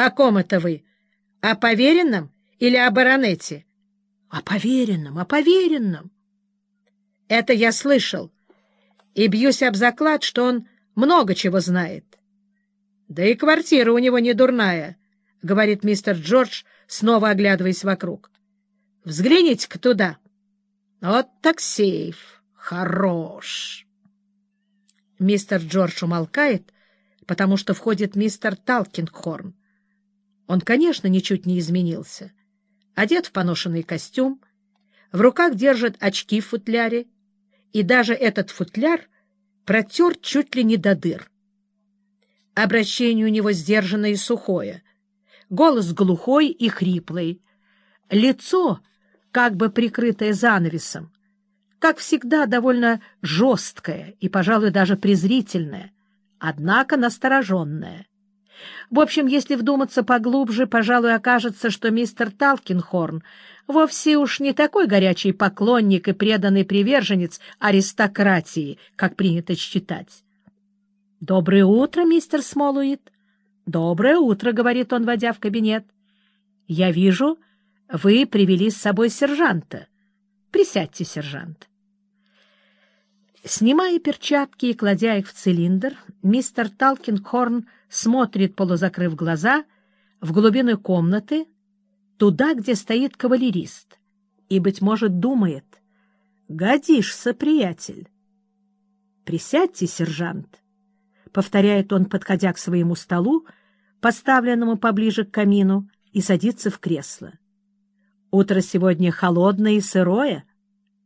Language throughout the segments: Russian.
О ком это вы? О поверенном или о баронете? О поверенном, о поверенном. Это я слышал. И бьюсь об заклад, что он много чего знает. Да и квартира у него не дурная, — говорит мистер Джордж, снова оглядываясь вокруг. Взгляните-ка туда. Вот так сейф. Хорош. Мистер Джордж умолкает, потому что входит мистер Талкингхорн. Он, конечно, ничуть не изменился. Одет в поношенный костюм, в руках держит очки в футляре, и даже этот футляр протер чуть ли не до дыр. Обращение у него сдержанное и сухое, голос глухой и хриплый, лицо, как бы прикрытое занавесом, как всегда довольно жесткое и, пожалуй, даже презрительное, однако настороженное. В общем, если вдуматься поглубже, пожалуй, окажется, что мистер Талкинхорн вовсе уж не такой горячий поклонник и преданный приверженец аристократии, как принято считать. — Доброе утро, мистер Смолуит. — Доброе утро, — говорит он, войдя в кабинет. — Я вижу, вы привели с собой сержанта. Присядьте, сержант. Снимая перчатки и кладя их в цилиндр, мистер Талкинхорн смотрит, полузакрыв глаза, в глубину комнаты, туда, где стоит кавалерист, и, быть может, думает, «Годишься, приятель!» «Присядьте, сержант!» — повторяет он, подходя к своему столу, поставленному поближе к камину, и садится в кресло. «Утро сегодня холодное и сырое?»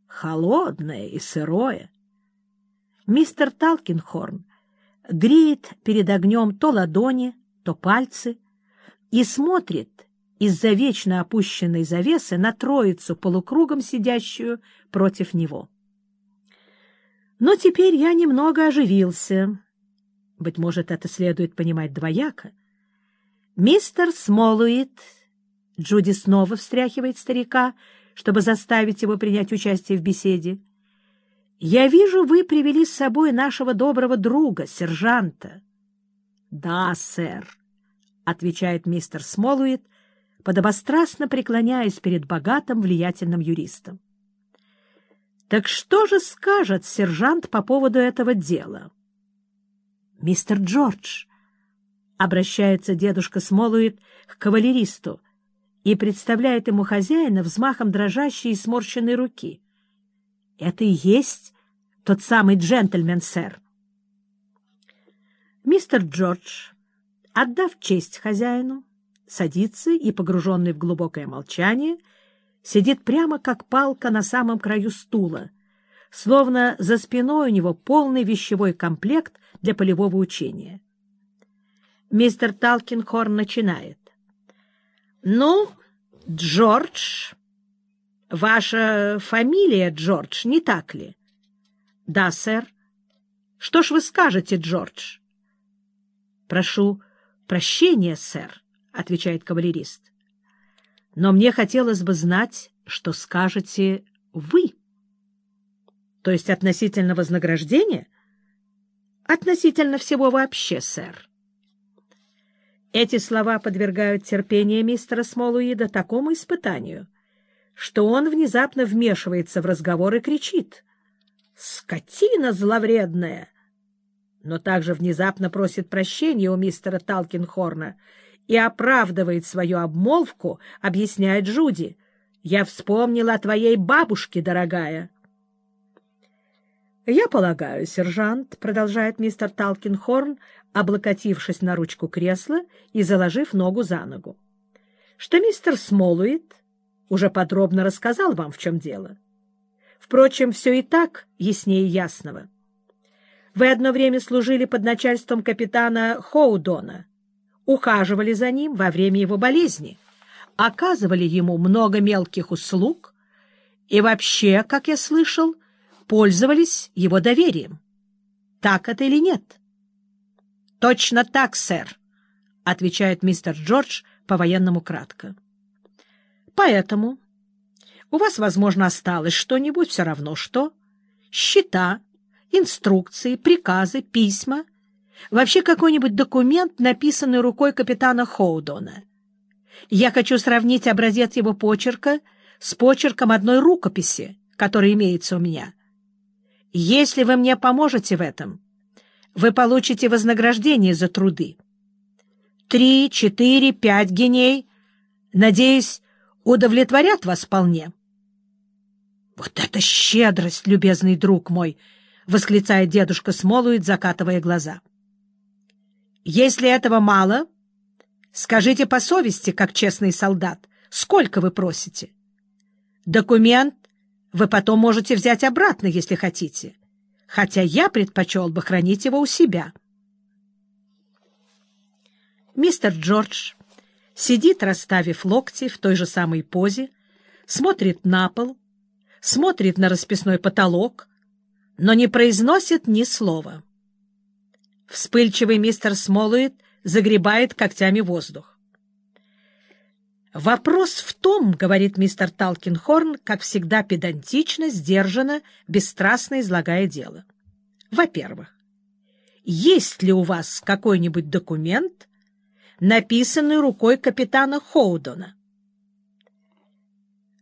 «Холодное и сырое!» Мистер Талкинхорн греет перед огнем то ладони, то пальцы и смотрит из-за вечно опущенной завесы на троицу полукругом сидящую против него. Но теперь я немного оживился. Быть может, это следует понимать двояко. Мистер Смолуит, Джуди снова встряхивает старика, чтобы заставить его принять участие в беседе, — я вижу, вы привели с собой нашего доброго друга, сержанта. — Да, сэр, — отвечает мистер Смолуит, подобострастно преклоняясь перед богатым, влиятельным юристом. — Так что же скажет сержант по поводу этого дела? — Мистер Джордж, — обращается дедушка Смолуит к кавалеристу и представляет ему хозяина взмахом дрожащей и сморщенной руки — это и есть тот самый джентльмен, сэр. Мистер Джордж, отдав честь хозяину, садится и, погруженный в глубокое молчание, сидит прямо как палка на самом краю стула, словно за спиной у него полный вещевой комплект для полевого учения. Мистер Талкинхорн начинает. «Ну, Джордж, Ваша фамилия, Джордж, не так ли? — Да, сэр. — Что ж вы скажете, Джордж? — Прошу прощения, сэр, — отвечает кавалерист. — Но мне хотелось бы знать, что скажете вы. — То есть относительно вознаграждения? — Относительно всего вообще, сэр. Эти слова подвергают терпение мистера Смолуида такому испытанию — что он внезапно вмешивается в разговор и кричит «Скотина зловредная!» но также внезапно просит прощения у мистера Талкинхорна и оправдывает свою обмолвку, объясняя Джуди. «Я вспомнила о твоей бабушке, дорогая». «Я полагаю, сержант», — продолжает мистер Талкинхорн, облокотившись на ручку кресла и заложив ногу за ногу, «что мистер Смолуит уже подробно рассказал вам, в чем дело. Впрочем, все и так яснее ясного. Вы одно время служили под начальством капитана Хоудона, ухаживали за ним во время его болезни, оказывали ему много мелких услуг и вообще, как я слышал, пользовались его доверием. Так это или нет? — Точно так, сэр, — отвечает мистер Джордж по-военному кратко. Поэтому у вас, возможно, осталось что-нибудь, все равно что. Счета, инструкции, приказы, письма, Вообще какой-нибудь документ, написанный рукой капитана Хоудона. Я хочу сравнить образец его почерка с почерком одной рукописи, которая имеется у меня. Если вы мне поможете в этом, вы получите вознаграждение за труды. Три, четыре, пять геней, надеюсь, удовлетворят вас вполне. — Вот это щедрость, любезный друг мой! — восклицает дедушка Смолует, закатывая глаза. — Если этого мало, скажите по совести, как честный солдат, сколько вы просите. Документ вы потом можете взять обратно, если хотите, хотя я предпочел бы хранить его у себя. Мистер Джордж сидит, расставив локти в той же самой позе, смотрит на пол, смотрит на расписной потолок, но не произносит ни слова. Вспыльчивый мистер Смолует загребает когтями воздух. «Вопрос в том, — говорит мистер Талкинхорн, как всегда педантично, сдержанно, бесстрастно излагая дело. Во-первых, есть ли у вас какой-нибудь документ, написанный рукой капитана Хоудона?»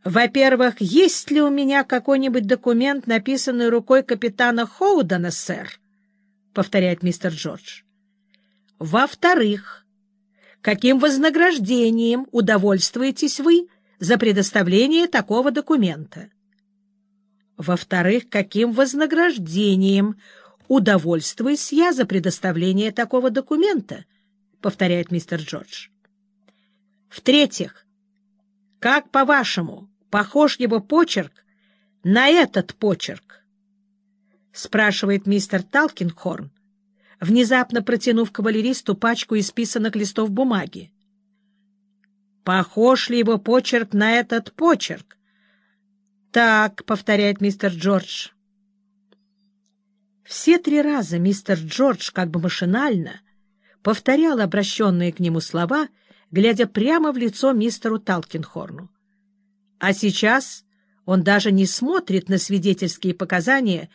«Во-первых, есть ли у меня какой-нибудь документ, написанный рукой капитана Хоудена, сэр?» — повторяет мистер Джордж. «Во-вторых, каким вознаграждением удовольствуетесь вы за предоставление такого документа?» «Во-вторых, каким вознаграждением удовольствуюсь я за предоставление такого документа?» — повторяет мистер Джордж. «В-третьих, как, по-вашему, похож его почерк на этот почерк? — спрашивает мистер Талкинхорн, внезапно протянув кавалеристу пачку исписанных листов бумаги. — Похож ли его почерк на этот почерк? — Так, — повторяет мистер Джордж. Все три раза мистер Джордж как бы машинально повторял обращенные к нему слова, глядя прямо в лицо мистеру Талкинхорну. А сейчас он даже не смотрит на свидетельские показания,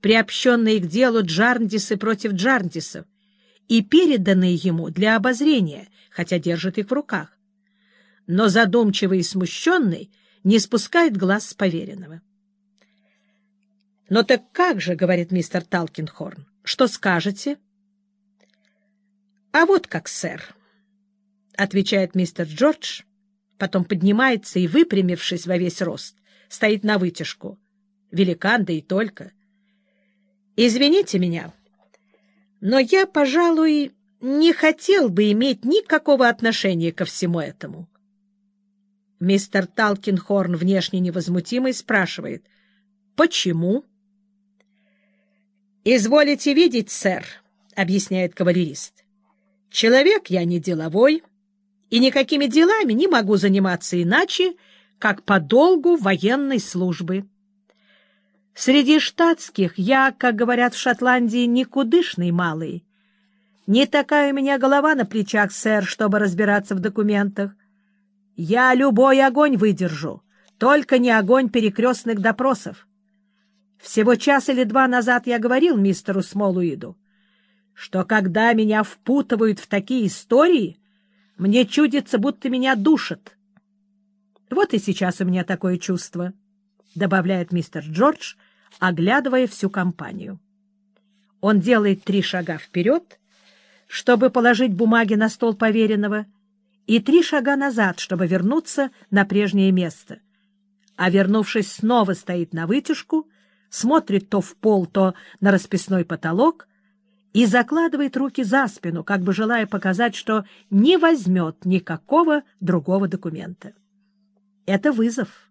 приобщенные к делу Джарндисы против Джарндисов, и переданные ему для обозрения, хотя держит их в руках. Но задумчивый и смущенный не спускает глаз с поверенного. — Но так как же, — говорит мистер Талкинхорн, — что скажете? — А вот как, сэр, — отвечает мистер Джордж, — потом поднимается и, выпрямившись во весь рост, стоит на вытяжку. Великан, да и только. Извините меня, но я, пожалуй, не хотел бы иметь никакого отношения ко всему этому. Мистер Талкинхорн, внешне невозмутимый, спрашивает, «Почему?» «Изволите видеть, сэр», — объясняет кавалерист. «Человек я не деловой, и никакими делами не могу заниматься иначе, как по долгу военной службы. Среди штатских я, как говорят в Шотландии, никудышный малый. Не такая у меня голова на плечах, сэр, чтобы разбираться в документах. Я любой огонь выдержу, только не огонь перекрестных допросов. Всего час или два назад я говорил мистеру Смолуиду, что когда меня впутывают в такие истории, мне чудится, будто меня душат. Вот и сейчас у меня такое чувство, — добавляет мистер Джордж, оглядывая всю компанию. Он делает три шага вперед, чтобы положить бумаги на стол поверенного, и три шага назад, чтобы вернуться на прежнее место. А вернувшись, снова стоит на вытяжку, смотрит то в пол, то на расписной потолок и закладывает руки за спину, как бы желая показать, что не возьмет никакого другого документа. Это вызов.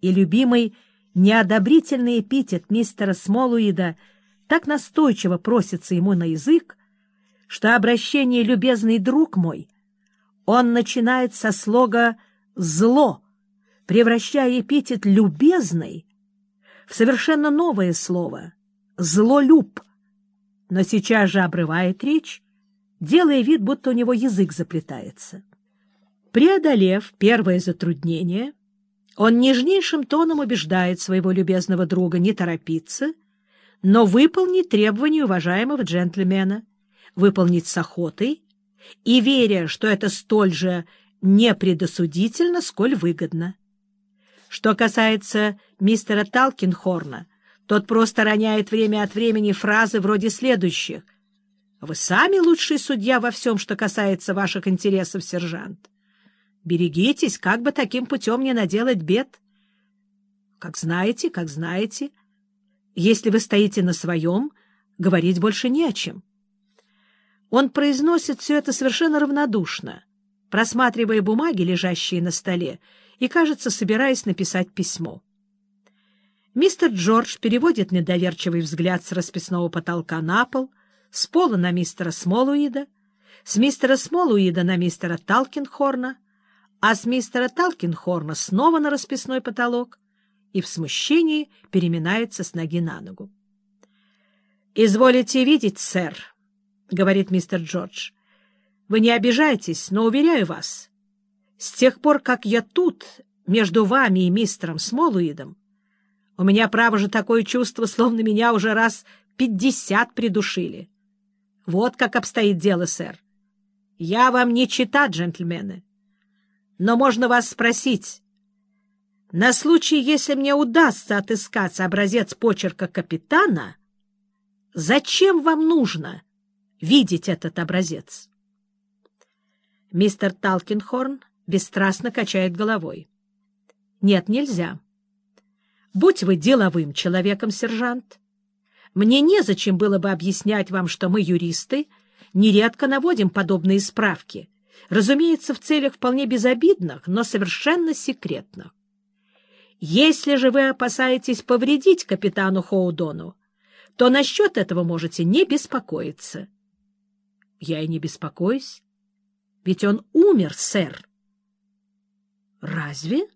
И любимый неодобрительный эпитет мистера Смолуида так настойчиво просится ему на язык, что обращение «любезный друг мой» он начинает со слога «зло», превращая эпитет «любезный» в совершенно новое слово «злолюб», но сейчас же обрывает речь, делая вид, будто у него язык заплетается. Преодолев первое затруднение, он нежнейшим тоном убеждает своего любезного друга не торопиться, но выполнить требования уважаемого джентльмена, выполнить с охотой и веря, что это столь же непредосудительно, сколь выгодно. Что касается мистера Талкинхорна, тот просто роняет время от времени фразы вроде следующих. «Вы сами лучший судья во всем, что касается ваших интересов, сержант. Берегитесь, как бы таким путем не наделать бед. Как знаете, как знаете. Если вы стоите на своем, говорить больше не о чем». Он произносит все это совершенно равнодушно, просматривая бумаги, лежащие на столе, и, кажется, собираясь написать письмо. Мистер Джордж переводит недоверчивый взгляд с расписного потолка на пол, с пола на мистера Смолуида, с мистера Смолуида на мистера Талкинхорна, а с мистера Талкинхорна снова на расписной потолок и в смущении переминается с ноги на ногу. «Изволите видеть, сэр», — говорит мистер Джордж, — «вы не обижайтесь, но, уверяю вас, с тех пор, как я тут, между вами и мистером Смолуидом, у меня, право же, такое чувство, словно меня уже раз пятьдесят придушили. Вот как обстоит дело, сэр. Я вам не чита, джентльмены. Но можно вас спросить. На случай, если мне удастся отыскать образец почерка капитана, зачем вам нужно видеть этот образец? Мистер Талкинхорн бесстрастно качает головой. Нет, нельзя. Будь вы деловым человеком, сержант. Мне незачем было бы объяснять вам, что мы, юристы, нередко наводим подобные справки, разумеется, в целях вполне безобидных, но совершенно секретных. Если же вы опасаетесь повредить капитану Хоудону, то насчет этого можете не беспокоиться. Я и не беспокоюсь, ведь он умер, сэр. Разве?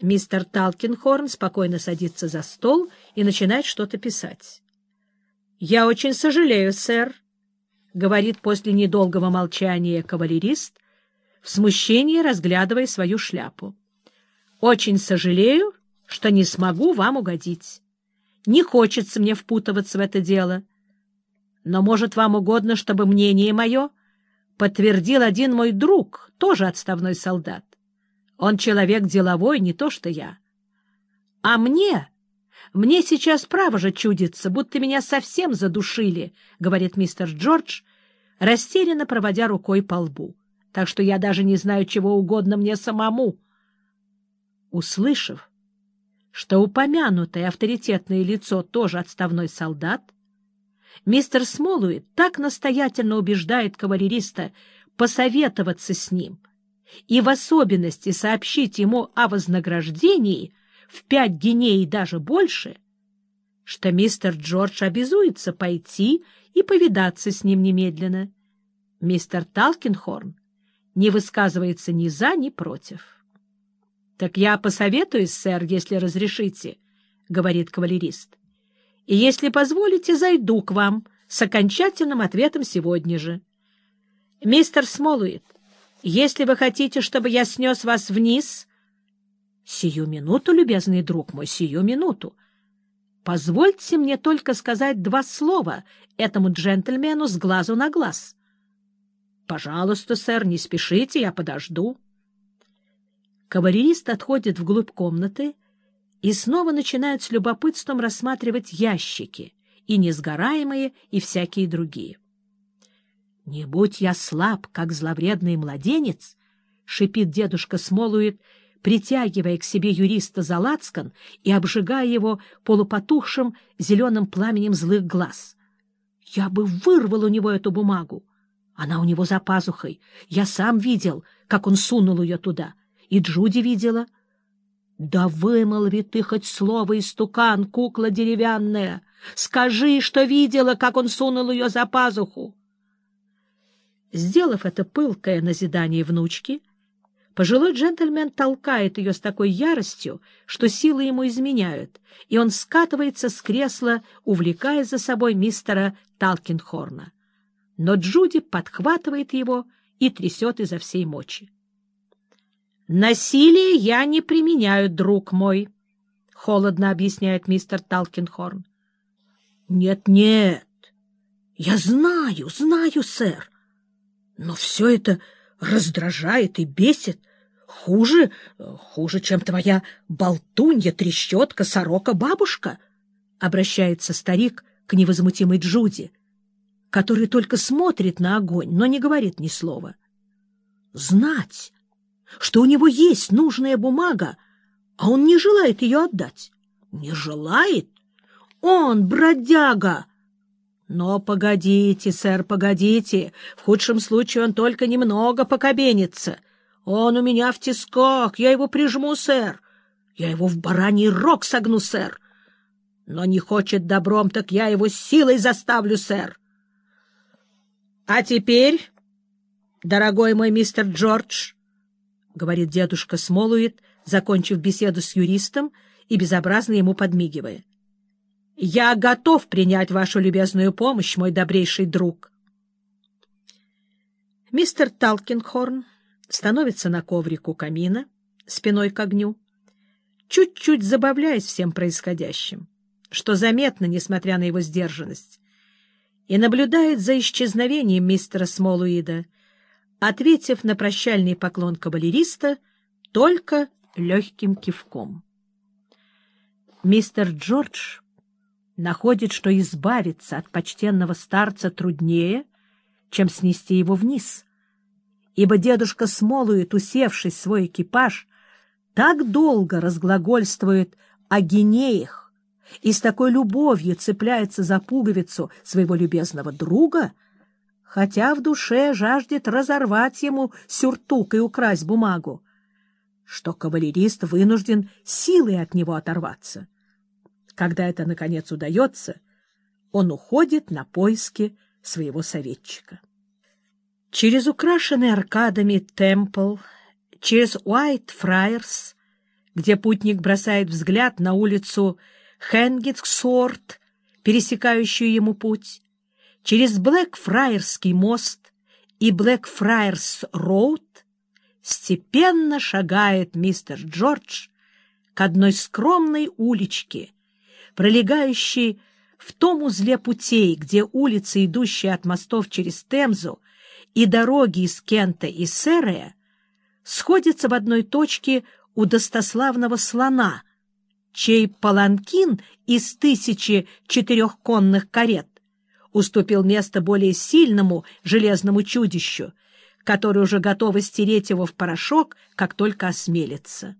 Мистер Талкинхорн спокойно садится за стол и начинает что-то писать. — Я очень сожалею, сэр, — говорит после недолгого молчания кавалерист, в смущении разглядывая свою шляпу. — Очень сожалею, что не смогу вам угодить. Не хочется мне впутываться в это дело. Но, может, вам угодно, чтобы мнение мое подтвердил один мой друг, тоже отставной солдат. Он человек деловой, не то что я. А мне... Мне сейчас право же чудится, будто меня совсем задушили, — говорит мистер Джордж, растерянно проводя рукой по лбу. Так что я даже не знаю, чего угодно мне самому. Услышав, что упомянутое авторитетное лицо тоже отставной солдат, мистер Смолуит так настоятельно убеждает кавалериста посоветоваться с ним — и в особенности сообщить ему о вознаграждении в пять геней и даже больше, что мистер Джордж обязуется пойти и повидаться с ним немедленно. Мистер Талкинхорн не высказывается ни за, ни против. — Так я посоветуюсь, сэр, если разрешите, — говорит кавалерист. — И если позволите, зайду к вам с окончательным ответом сегодня же. — Мистер Смолуит, если вы хотите, чтобы я снес вас вниз... — Сию минуту, любезный друг мой, сию минуту. Позвольте мне только сказать два слова этому джентльмену с глазу на глаз. — Пожалуйста, сэр, не спешите, я подожду. Кавалерист отходит вглубь комнаты и снова начинает с любопытством рассматривать ящики, и несгораемые, и всякие другие. Не будь я слаб, как зловредный младенец, — шипит дедушка Смолует, притягивая к себе юриста за и обжигая его полупотухшим зеленым пламенем злых глаз. Я бы вырвал у него эту бумагу. Она у него за пазухой. Я сам видел, как он сунул ее туда. И Джуди видела. Да вымолви ты хоть слово, истукан, кукла деревянная. Скажи, что видела, как он сунул ее за пазуху. Сделав это пылкое назидание внучки, пожилой джентльмен толкает ее с такой яростью, что силы ему изменяют, и он скатывается с кресла, увлекая за собой мистера Талкинхорна. Но Джуди подхватывает его и трясет изо всей мочи. «Насилие я не применяю, друг мой», — холодно объясняет мистер Талкинхорн. «Нет-нет, — Я знаю, знаю, сэр. Но все это раздражает и бесит. Хуже, хуже, чем твоя болтунья, трещотка, сорока-бабушка, — обращается старик к невозмутимой Джуди, который только смотрит на огонь, но не говорит ни слова. Знать, что у него есть нужная бумага, а он не желает ее отдать. Не желает? Он бродяга! Но погодите, сэр, погодите. В худшем случае он только немного покобенится. Он у меня в тисках, я его прижму, сэр. Я его в бараний рог согну, сэр. Но не хочет добром, так я его силой заставлю, сэр. А теперь, дорогой мой мистер Джордж, — говорит дедушка Смолуит, закончив беседу с юристом и безобразно ему подмигивая, — я готов принять вашу любезную помощь, мой добрейший друг. Мистер Талкинхорн становится на коврик у камина, спиной к огню, чуть-чуть забавляясь всем происходящим, что заметно, несмотря на его сдержанность, и наблюдает за исчезновением мистера Смолуида, ответив на прощальный поклон кавалериста только легким кивком. Мистер Джордж находит, что избавиться от почтенного старца труднее, чем снести его вниз, ибо дедушка Смолует, усевшись в свой экипаж, так долго разглагольствует о генеях и с такой любовью цепляется за пуговицу своего любезного друга, хотя в душе жаждет разорвать ему сюртук и украсть бумагу, что кавалерист вынужден силой от него оторваться. Когда это, наконец, удается, он уходит на поиски своего советчика. Через украшенный аркадами Темпл, через Уайт Фраерс, где путник бросает взгляд на улицу Хенгетсорт, пересекающую ему путь, через Блэкфраерский мост и Блэкфраерс Роуд, степенно шагает мистер Джордж к одной скромной уличке, пролегающий в том узле путей, где улицы, идущие от мостов через Темзу, и дороги из Кента и Серия, сходятся в одной точке у достославного слона, чей паланкин из тысячи четырехконных карет уступил место более сильному железному чудищу, который уже готово стереть его в порошок, как только осмелится.